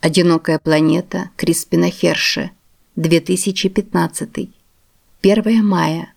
Одинокая планета Криспина Херше. 2015. 1 мая.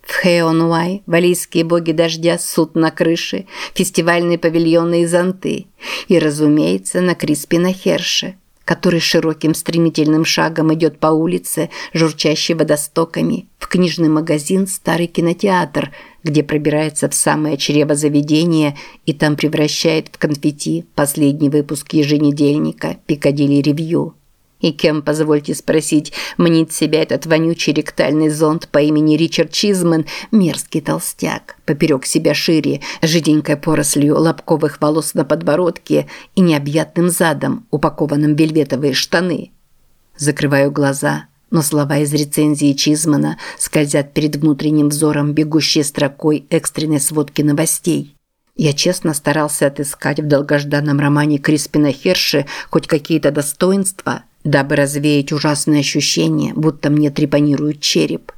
В Хеонуай валийские боги дождя суд на крыше, фестивальные павильоны и зонты. И, разумеется, на Криспина Херше – который широким стремительным шагом идет по улице, журчащей водостоками, в книжный магазин «Старый кинотеатр», где пробирается в самое чрево заведения и там превращает в конфетти последний выпуск еженедельника «Пикадилли Ревью». И кем, позвольте спросить, мнит себя этот вонючий ректальный зонд по имени Ричард Чизмен, мерзкий толстяк, поперек себя шире, жиденькой порослью лобковых волос на подбородке и необъятным задом, упакованным в вельветовые штаны. Закрываю глаза, но слова из рецензии Чизмана скользят перед внутренним взором бегущей строкой экстренной сводки новостей. Я честно старался отыскать в долгожданном романе Криспина Херши хоть какие-то достоинства – дабы развеять ужасное ощущение, будто мне трепанирует череп.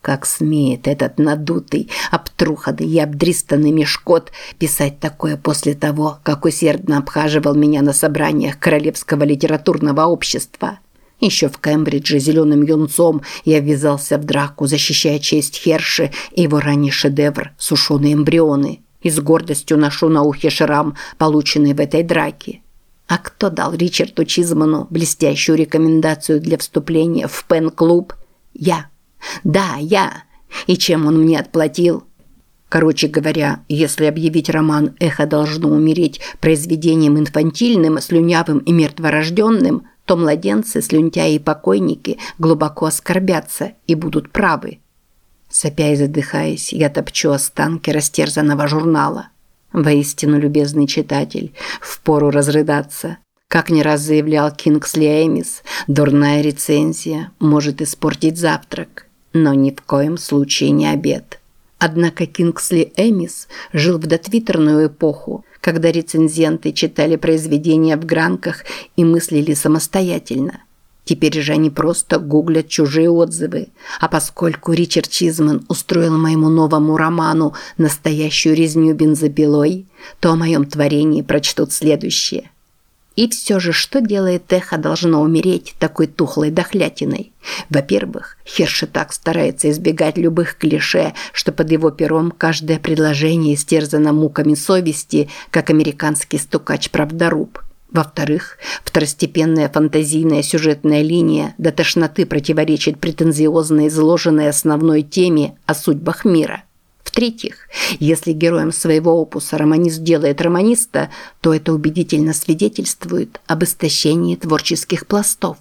Как смеет этот надутый, обтруханный и обдристанный мешкот писать такое после того, как усердно обхаживал меня на собраниях Королевского литературного общества? Еще в Кембридже зеленым юнцом я ввязался в драку, защищая честь Херши и его ранний шедевр «Сушеные эмбрионы» и с гордостью ношу на ухе шрам, полученный в этой драке. А кто дал Ричарду Чизману блестящую рекомендацию для вступления в пен-клуб? Я. Да, я. И чем он мне отплатил? Короче говоря, если объявить роман «Эхо должно умереть» произведением инфантильным, слюнявым и мертворожденным, то младенцы, слюнтяи и покойники глубоко оскорбятся и будут правы. Сопя и задыхаясь, я топчу останки растерзанного журнала. Воистину, любезный читатель, впору разрыдаться. Как не раз заявлял Кингсли Эмис, дурная рецензия может испортить завтрак, но ни в коем случае не обед. Однако Кингсли Эмис жил в дотвиттерную эпоху, когда рецензенты читали произведения в гранках и мыслили самостоятельно. Теперь же они просто гуглят чужие отзывы. А поскольку Ричард Чизман устроил моему новому роману настоящую резню бензопилой, то о моем творении прочтут следующее. И все же, что делает эхо должно умереть такой тухлой дохлятиной? Во-первых, Херши так старается избегать любых клише, что под его пером каждое предложение истерзано муками совести, как американский стукач-правдоруб. Во-вторых, второстепенная фантазийная сюжетная линия до тошноты противоречит претензиозно изложенной основной теме о судьбах мира. В-третьих, если героем своего опуса романист делает романиста, то это убедительно свидетельствует об истощении творческих пластов.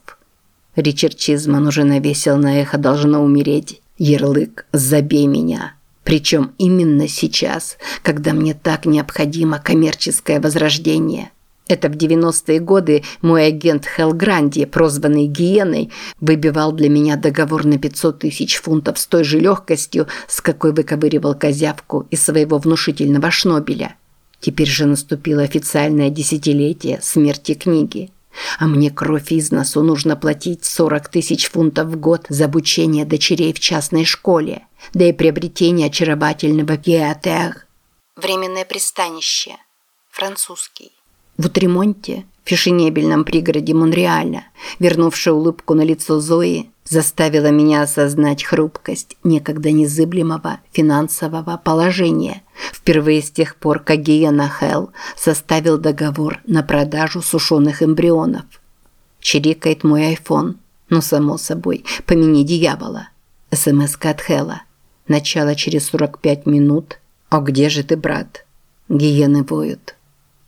Ричард Чизман уже навесил на эхо «Должно умереть» ярлык «Забей меня». Причем именно сейчас, когда мне так необходимо коммерческое возрождение – это в 90-е годы мой агент Хелл Гранди, прозванный Гиеной, выбивал для меня договор на 500 тысяч фунтов с той же легкостью, с какой выковыривал козявку из своего внушительного шнобеля. Теперь же наступило официальное десятилетие смерти книги. А мне кровь из носу нужно платить 40 тысяч фунтов в год за обучение дочерей в частной школе, да и приобретение очаровательного пиатер. Временное пристанище. Французский. В Утремонте, фешенебельном пригороде Монреаля, вернувшая улыбку на лицо Зои, заставила меня осознать хрупкость некогда незыблемого финансового положения. Впервые с тех пор, как Гиена Хелл составил договор на продажу сушеных эмбрионов. Чирикает мой айфон. Ну, само собой, помяни дьявола. СМС от Хэлла. Начало через 45 минут. О, где же ты, брат? Гиены воют.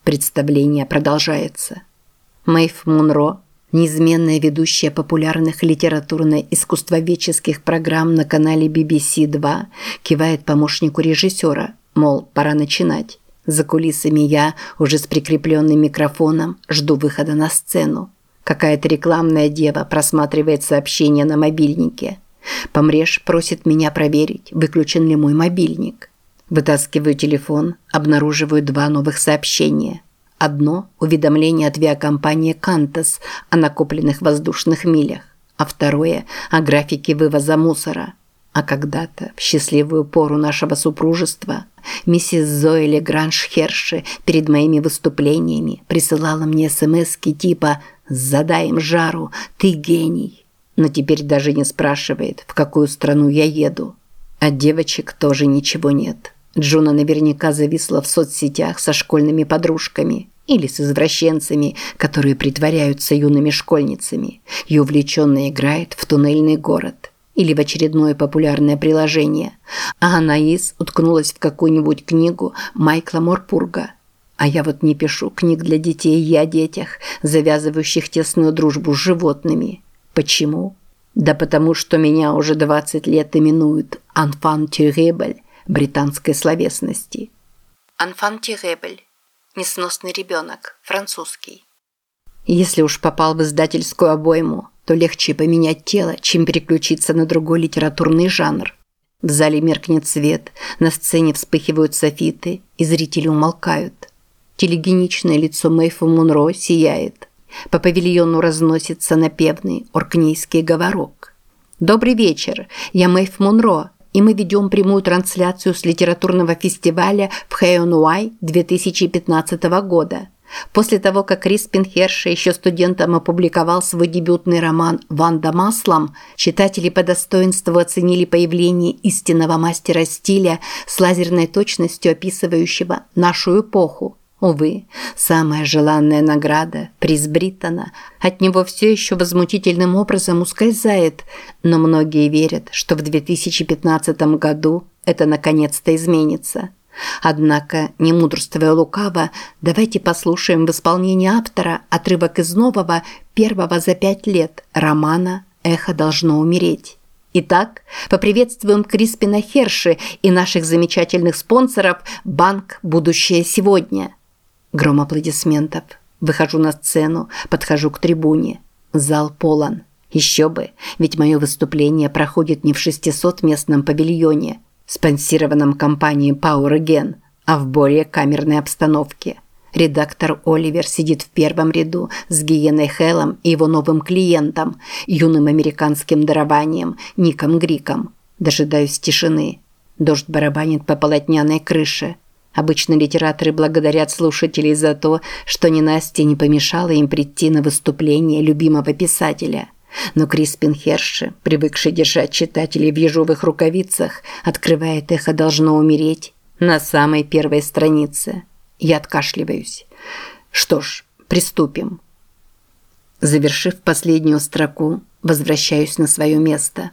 Представление продолжается. Мэйв Мунро, неизменная ведущая популярных литературно-искусствоведческих программ на канале BBC 2, кивает помощнику режиссера, мол, пора начинать. За кулисами я, уже с прикрепленным микрофоном, жду выхода на сцену. Какая-то рекламная дева просматривает сообщение на мобильнике. Помреж просит меня проверить, выключен ли мой мобильник. Вытаскиваю телефон, обнаруживаю два новых сообщения. Одно – уведомление от авиакомпании «Кантас» о накопленных воздушных милях, а второе – о графике вывоза мусора. А когда-то, в счастливую пору нашего супружества, миссис Зоэли Гранж Херши перед моими выступлениями присылала мне смс типа Задай им жару, ты гений. Но теперь даже не спрашивает, в какую страну я еду. От девочек тоже ничего нет. Джуна наверняка зависла в соцсетях со школьными подружками или с извращенцами, которые притворяются юными школьницами и увлеченно играет в туннельный город или в очередное популярное приложение, а Анаис уткнулась в какую-нибудь книгу Майкла Морпурга. А я вот не пишу книг для детей и о детях, завязывающих тесную дружбу с животными. Почему? Да потому что меня уже 20 лет именуют «Анфан Тюребель» британской словесности. «Анфан Тюребель» – несносный ребенок, французский. Если уж попал в издательскую обойму, то легче поменять тело, чем переключиться на другой литературный жанр. В зале меркнет свет, на сцене вспыхивают софиты, и зрители умолкают. Телегеничное лицо Мэйфа Мунро сияет. По павильону разносится напевный оркнейский говорок. «Добрый вечер, я Мэйв Мунро, и мы ведем прямую трансляцию с литературного фестиваля в Хэйонуай 2015 года». После того, как Криспин Херши еще студентом опубликовал свой дебютный роман «Ванда маслом», читатели по достоинству оценили появление истинного мастера стиля с лазерной точностью описывающего нашу эпоху. Увы, самая желанная награда, приз Бриттона, от него все еще возмутительным образом ускользает, но многие верят, что в 2015 году это наконец-то изменится. Однако, не мудрствуя лукаво, давайте послушаем в исполнении автора отрывок из нового, первого за пять лет романа «Эхо должно умереть». Итак, поприветствуем Криспина Херши и наших замечательных спонсоров «Банк. Будущее сегодня». Гром аплодисментов. Выхожу на сцену, подхожу к трибуне. Зал полон. Еще бы, ведь мое выступление проходит не в 600-местном павильоне – спонсированном компанией Power Again, а в более камерной обстановке. Редактор Оливер сидит в первом ряду с Гиеной Хеллом и его новым клиентом, юным американским дарованием Ником Гриком. Дожидаюсь тишины. Дождь барабанит по полотняной крыше. Обычно литераторы благодарят слушателей за то, что ненастье не помешало им прийти на выступление любимого писателя – но Криспин Херши, привыкший держать читателей в ежовых рукавицах, открывает «Эхо должно умереть» на самой первой странице. Я откашливаюсь. Что ж, приступим. Завершив последнюю строку, возвращаюсь на свое место.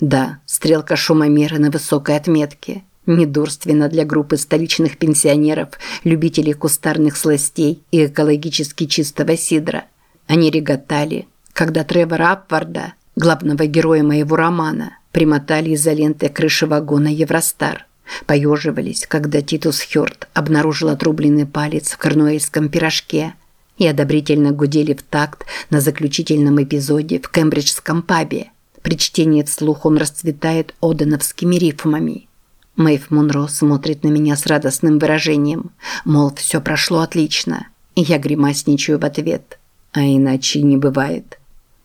Да, стрелка шумомера на высокой отметке. Недурственно для группы столичных пенсионеров, любителей кустарных сластей и экологически чистого сидра. Они реготали, когда Тревора Апварда, главного героя моего романа, примотали изолентой крыши вагона Евростар. Поеживались, когда Титус Хёрд обнаружил отрубленный палец в корнуэльском пирожке и одобрительно гудели в такт на заключительном эпизоде в кембриджском пабе. При чтении вслух он расцветает оденовскими рифмами. Мэйв Мунро смотрит на меня с радостным выражением, мол, все прошло отлично, и я гримасничаю в ответ. А иначе не бывает.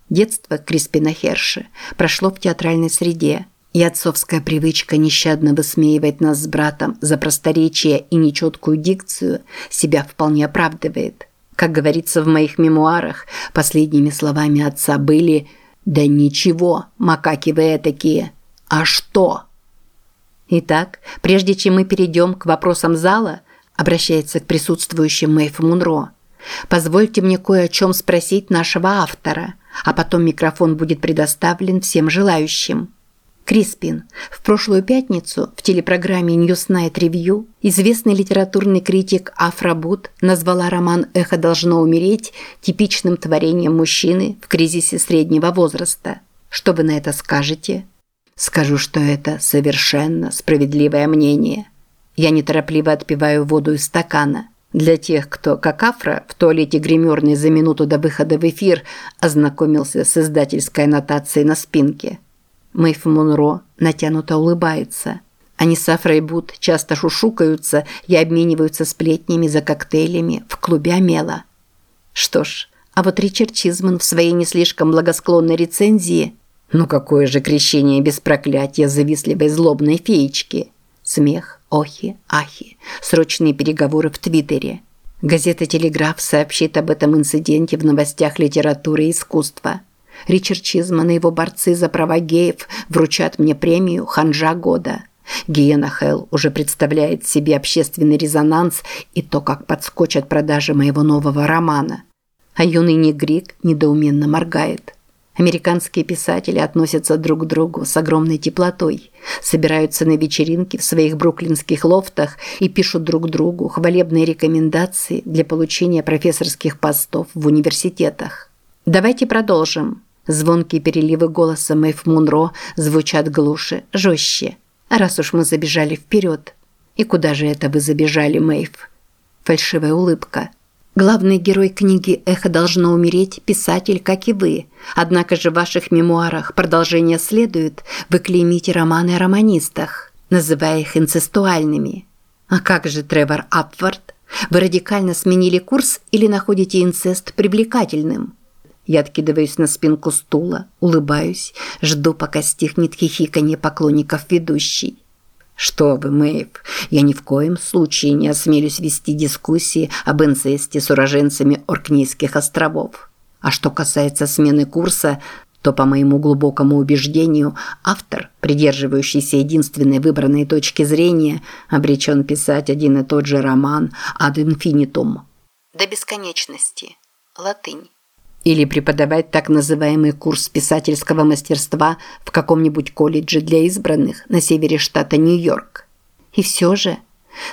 Детство Криспина Херши прошло в театральной среде, и отцовская привычка нещадно высмеивать нас с братом за просторечие и нечеткую дикцию себя вполне оправдывает. Как говорится в моих мемуарах, последними словами отца были «Да ничего, макаки вы такие, а что?» Итак, прежде чем мы перейдем к вопросам зала, обращается к присутствующим Мэйф Мунро, позвольте мне кое о чем спросить нашего автора – а потом микрофон будет предоставлен всем желающим. Криспин. В прошлую пятницу в телепрограмме News Night Review известный литературный критик Афра Бут назвала роман «Эхо должно умереть» типичным творением мужчины в кризисе среднего возраста. Что вы на это скажете? Скажу, что это совершенно справедливое мнение. Я неторопливо отпиваю воду из стакана – для тех, кто, как Афра, в туалете гримерной за минуту до выхода в эфир ознакомился с издательской аннотацией на спинке. Мэйф Монро натянуто улыбается. Они с Афрой Бут часто шушукаются и обмениваются сплетнями за коктейлями в клубе Амела. Что ж, а вот Ричард Чизман в своей не слишком благосклонной рецензии «Ну какое же крещение без проклятия завистливой злобной феечки!» Смех, охи, ахи, срочные переговоры в Твиттере. Газета «Телеграф» сообщит об этом инциденте в новостях литературы и искусства. Ричард Чизман и его борцы за права геев вручат мне премию «Ханжа года». Гиена Хелл уже представляет себе общественный резонанс и то, как подскочат продажи моего нового романа. А юный негрик недоуменно моргает. Американские писатели относятся друг к другу с огромной теплотой, собираются на вечеринки в своих бруклинских лофтах и пишут друг другу хвалебные рекомендации для получения профессорских постов в университетах. Давайте продолжим. Звонкие переливы голоса Мэйв Мунро звучат глуше, жестче. Раз уж мы забежали вперед. И куда же это вы забежали, Мэйв? Фальшивая улыбка. Главный герой книги «Эхо должно умереть» – писатель, как и вы. Однако же в ваших мемуарах продолжение следует, вы клеймите романы о романистах, называя их инцестуальными. А как же Тревор Апвард? Вы радикально сменили курс или находите инцест привлекательным? Я откидываюсь на спинку стула, улыбаюсь, жду, пока стихнет хихиканье поклонников ведущей. Что вы, Мэйв, я ни в коем случае не осмелюсь вести дискуссии об инцесте с уроженцами Оркнейских островов. А что касается смены курса, то, по моему глубокому убеждению, автор, придерживающийся единственной выбранной точки зрения, обречен писать один и тот же роман «Ad infinitum». До бесконечности. Латынь или преподавать так называемый курс писательского мастерства в каком-нибудь колледже для избранных на севере штата Нью-Йорк. И все же,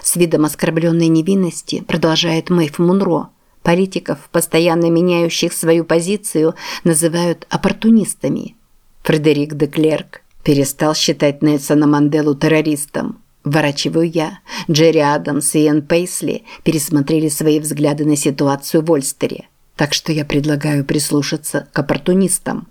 с видом оскорбленной невинности продолжает Мэйв Мунро, политиков, постоянно меняющих свою позицию, называют оппортунистами. Фредерик де Клерк перестал считать Нельсона Манделу террористом. Ворачиваю я. Джерри Адамс и Энн Пейсли пересмотрели свои взгляды на ситуацию в Ольстере. Так что я предлагаю прислушаться к оппортунистам.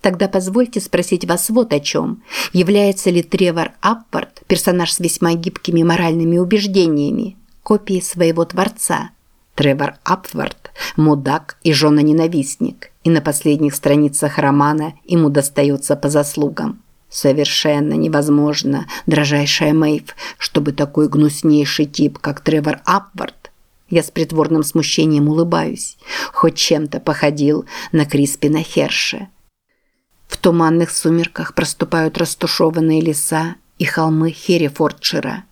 Тогда позвольте спросить вас вот о чем. Является ли Тревор Аппорт, персонаж с весьма гибкими моральными убеждениями, копией своего творца? Тревор Апвард – мудак и жена-ненавистник, и на последних страницах романа ему достается по заслугам. Совершенно невозможно, дрожайшая Мэйв, чтобы такой гнуснейший тип, как Тревор Апвард, я с притворным смущением улыбаюсь. Хоть чем-то походил на Криспина Херше. В туманных сумерках проступают растушеванные леса и холмы Херрифордшира.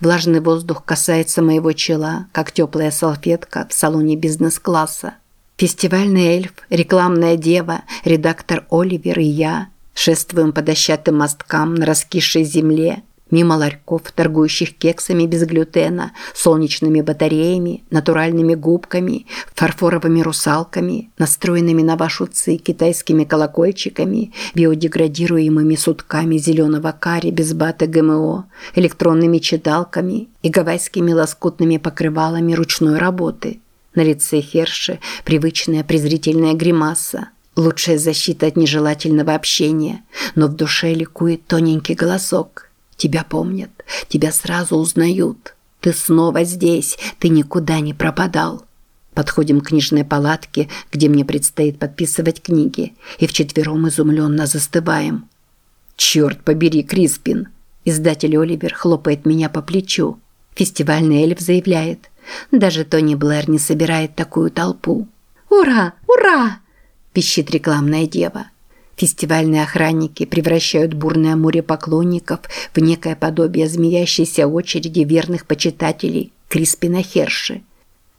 Влажный воздух касается моего чела, как теплая салфетка в салоне бизнес-класса. Фестивальный эльф, рекламная дева, редактор Оливер и я шествуем по дощатым мосткам на раскисшей земле – Мимо ларьков, торгующих кексами без глютена, солнечными батареями, натуральными губками, фарфоровыми русалками, настроенными на вашу ци китайскими колокольчиками, биодеградируемыми сутками зеленого карри без бата ГМО, электронными читалками и гавайскими лоскутными покрывалами ручной работы. На лице Херши привычная презрительная гримаса. Лучшая защита от нежелательного общения, но в душе ликует тоненький голосок – Тебя помнят, тебя сразу узнают. Ты снова здесь, ты никуда не пропадал. Подходим к книжной палатке, где мне предстоит подписывать книги, и вчетвером изумленно застываем. «Черт побери, Криспин!» Издатель Оливер хлопает меня по плечу. Фестивальный эльф заявляет. Даже Тони Блэр не собирает такую толпу. «Ура! Ура!» – пищит рекламная дева. Фестивальные охранники превращают бурное море поклонников в некое подобие змеящейся очереди верных почитателей Криспина Херши.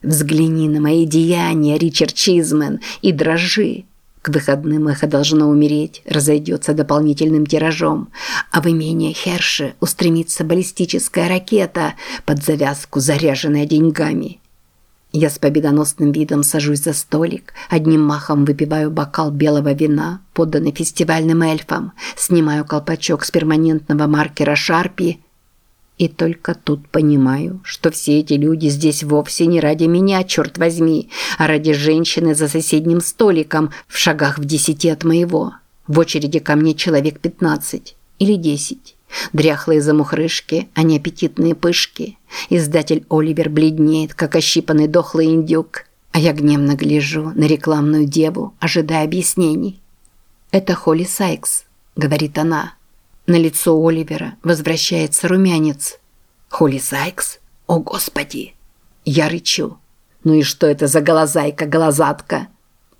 «Взгляни на мои деяния, Ричард Чизмен, и дрожи!» К выходным эхо должно умереть, разойдется дополнительным тиражом, а в имение Херши устремится баллистическая ракета под завязку, заряженная деньгами. Я с победоносным видом сажусь за столик, одним махом выпиваю бокал белого вина, подданный фестивальным эльфам, снимаю колпачок с перманентного маркера Шарпи и только тут понимаю, что все эти люди здесь вовсе не ради меня, черт возьми, а ради женщины за соседним столиком в шагах в десяти от моего. В очереди ко мне человек пятнадцать или десять. Дряхлые замухрышки, а не аппетитные пышки. Издатель Оливер бледнеет, как ощипанный дохлый индюк. А я гневно гляжу на рекламную деву, ожидая объяснений. «Это Холли Сайкс», — говорит она. На лицо Оливера возвращается румянец. «Холли Сайкс? О, Господи!» Я рычу. Ну и что это за голозайка-голозатка?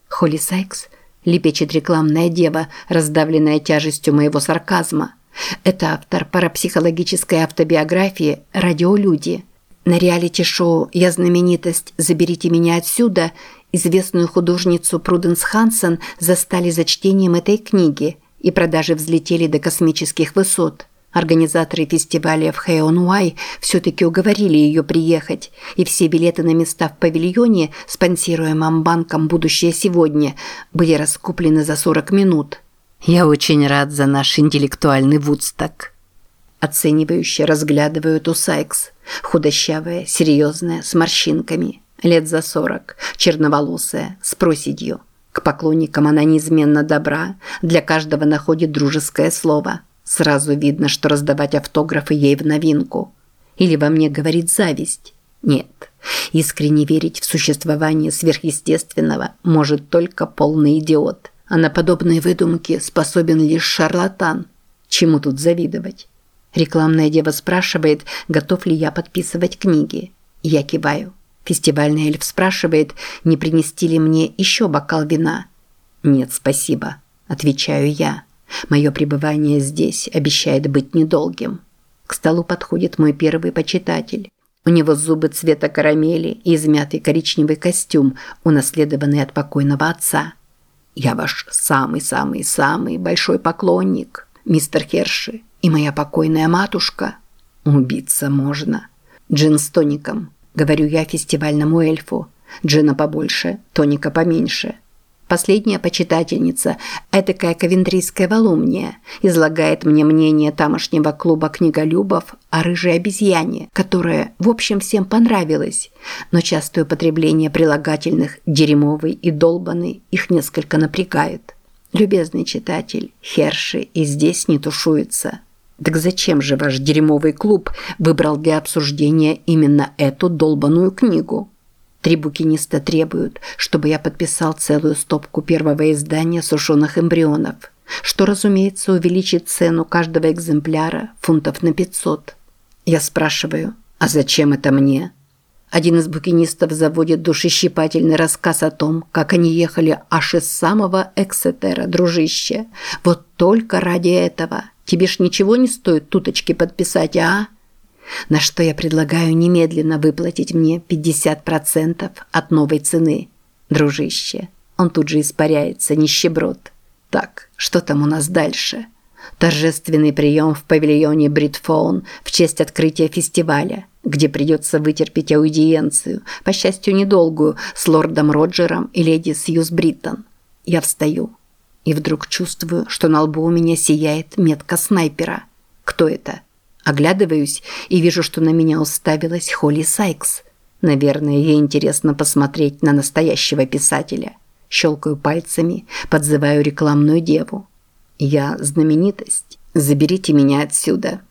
Холли Сайкс лепечет рекламная дева, раздавленная тяжестью моего сарказма. Это автор парапсихологической автобиографии «Радиолюди». На реалити-шоу «Я знаменитость. Заберите меня отсюда» известную художницу Пруденс Хансен застали за чтением этой книги, и продажи взлетели до космических высот – Организаторы фестиваля в Хэйон-Уай все-таки уговорили ее приехать, и все билеты на места в павильоне, спонсируемом банком «Будущее сегодня», были раскуплены за 40 минут. Я очень рад за наш интеллектуальный Вудсток. Оценивающе разглядываю эту Сайкс. Худощавая, серьезная, с морщинками. Лет за 40, черноволосая, с проседью. К поклонникам она неизменно добра, для каждого находит дружеское слово – Сразу видно, что раздавать автографы ей в новинку. Или во мне говорит зависть. Нет, искренне верить в существование сверхъестественного может только полный идиот. А на подобные выдумки способен лишь шарлатан. Чему тут завидовать? Рекламная дева спрашивает, готов ли я подписывать книги. Я киваю. Фестивальный эльф спрашивает, не принести ли мне еще бокал вина. «Нет, спасибо», – отвечаю я. Мое пребывание здесь обещает быть недолгим. К столу подходит мой первый почитатель. У него зубы цвета карамели и измятый коричневый костюм, унаследованный от покойного отца. «Я ваш самый-самый-самый большой поклонник, мистер Херши, и моя покойная матушка. Убиться можно. Джин с тоником», – говорю я фестивальному эльфу. «Джина побольше, тоника поменьше». Последняя почитательница, этакая ковентрийская волумния, излагает мне мнение тамошнего клуба книголюбов о рыжей обезьяне, которая, в общем, всем понравилась, но частое употребление прилагательных «дерьмовый» и «долбанный» их несколько напрягает. Любезный читатель, Херши и здесь не тушуется. Так зачем же ваш дерьмовый клуб выбрал для обсуждения именно эту долбаную книгу? Три букиниста требуют, чтобы я подписал целую стопку первого издания сушеных эмбрионов, что, разумеется, увеличит цену каждого экземпляра фунтов на 500. Я спрашиваю, а зачем это мне? Один из букинистов заводит душещипательный рассказ о том, как они ехали аж из самого Эксетера, дружище. Вот только ради этого. Тебе ж ничего не стоит туточки подписать, а? На что я предлагаю немедленно выплатить мне 50% от новой цены. Дружище, он тут же испаряется, нищеброд. Так, что там у нас дальше? Торжественный прием в павильоне Бритфоун в честь открытия фестиваля, где придется вытерпеть аудиенцию, по счастью, недолгую, с лордом Роджером и леди Сьюз Бриттон. Я встаю и вдруг чувствую, что на лбу у меня сияет метка снайпера. Кто это? Оглядываюсь и вижу, что на меня уставилась Холли Сайкс. Наверное, ей интересно посмотреть на настоящего писателя. Щелкаю пальцами, подзываю рекламную деву. Я знаменитость. Заберите меня отсюда.